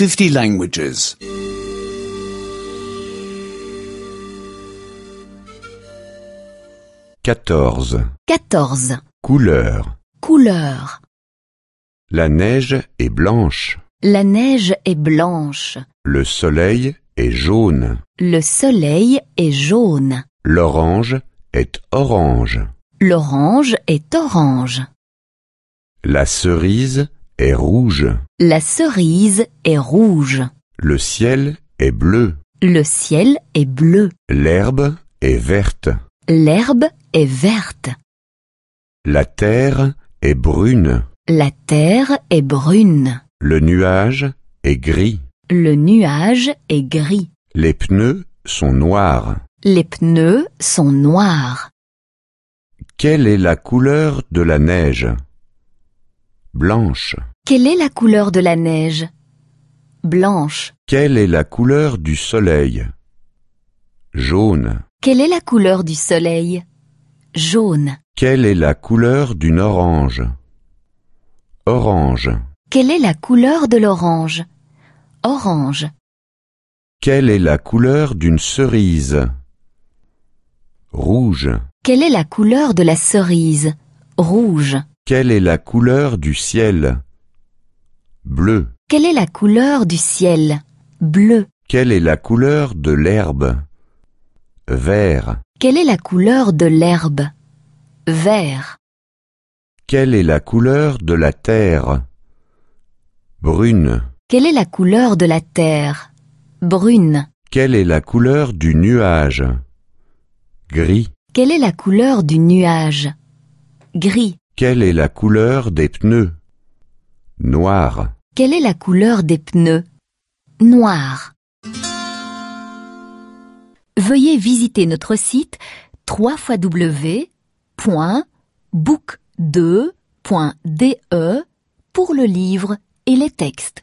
50 languages. 14. 14. Couleur. Couleur. La neige est blanche. La neige est blanche. Le soleil est jaune. Le soleil est jaune. L'orange est orange. L'orange est orange. La cerise est rouge. La cerise est rouge. Le ciel est bleu. Le ciel est bleu. L'herbe est verte. L'herbe est verte. La terre est brune. La terre est brune. Le nuage est gris. Le nuage est gris. Les pneus sont noirs. Les pneus sont noirs. Quelle est la couleur de la neige? Blanche. Quelle est la couleur de la neige? Blanche. Quelle est la couleur du soleil? Jaune. Quelle est la couleur du soleil? Jaune. Quelle est la couleur d'une orange? Orange. Quelle est la couleur de l'orange? Orange. Quelle est la couleur d'une cerise? Rouge. Quelle est la couleur de la cerise? Rouge. Quelle est la couleur du ciel? Bleu. Quelle est la couleur du ciel? Bleu. Quelle est la couleur de l'herbe? Vert. Quelle est la couleur de l'herbe? Vert. Quelle est la couleur de la terre? Brune. Quelle est la couleur de la terre? Brune. Quelle est la couleur du nuage? Gris. Quelle est la couleur du nuage? Gris. Quelle est la couleur des pneus? Noir. Quelle est la couleur des pneus? Noir. Veuillez visiter notre site www.book2.de pour le livre et les textes.